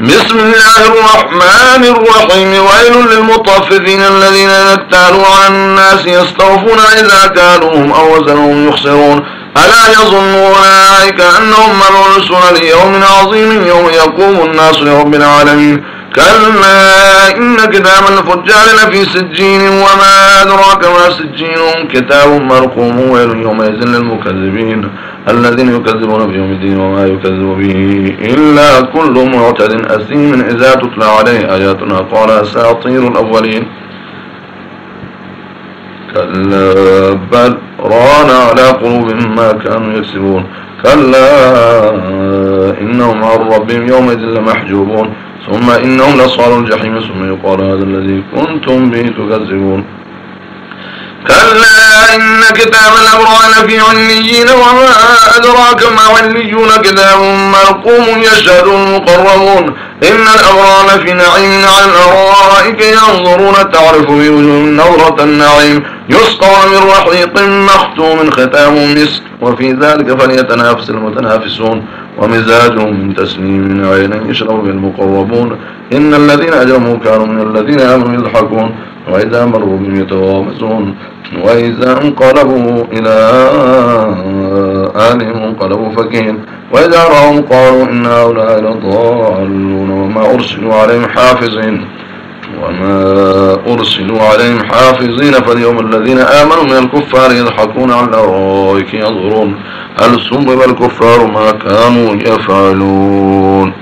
بسم الله الرحمن الرحيم. ويل للمطففين الذين يكتالوا على الناس يستوفون إذا كانوهم أو وزنهم يخسرون. ألا يظن أولئك أنهم مبعوثون ليوم عظيم يوم يقوم الناس لرب العالمين. كلا إن كتاب الفجار لفي سجين وما أدراك ما سجين. كتاب مرقوم ويل يومئذ للمكذبين. الذين يكذبون بيوم الدين وما يكذب به إلا كل معتد أثيم. إذا تتلى عليه آياتنا قال أساطير الأولين. كلا بل ران على قلوبهم ما كانوا يكسبون. كلا إنهم عن ربهم يومئذ لمحجوبون. ثم إنهم لصال الجحيم. ثم يقال هذا الذي كنتم به تكذبون. كلا إن كتاب الأبرار في عليين وما أدراك ما عليون كتاب مرقوم يشهد المقربون إن الأبرار في نعيم على الأرائك ينظرون تعرف في نظرة النعيم. يسقون من رحيق مختوم ختام مسك. وفي ذلك فليتنافس المتنافسون. ومزاجهم من تسليم عين يشرب بالمقربون. إن الذين أجرموا كانوا من الذين آمنوا يضحكون وإذا مروا بهم يتغامزون وإذا انقلبوا إلى آلهم انقلبوا فكين. وإذا رأوا قالوا إن هؤلاء لضالون وما أرسلوا عليهم حافظين. وما أرسلوا عليهم حافظين فاليوم الذين آمنوا من الكفار يضحكون على الأرائك ينظرون. هل سبب الكفار ما كانوا يفعلون؟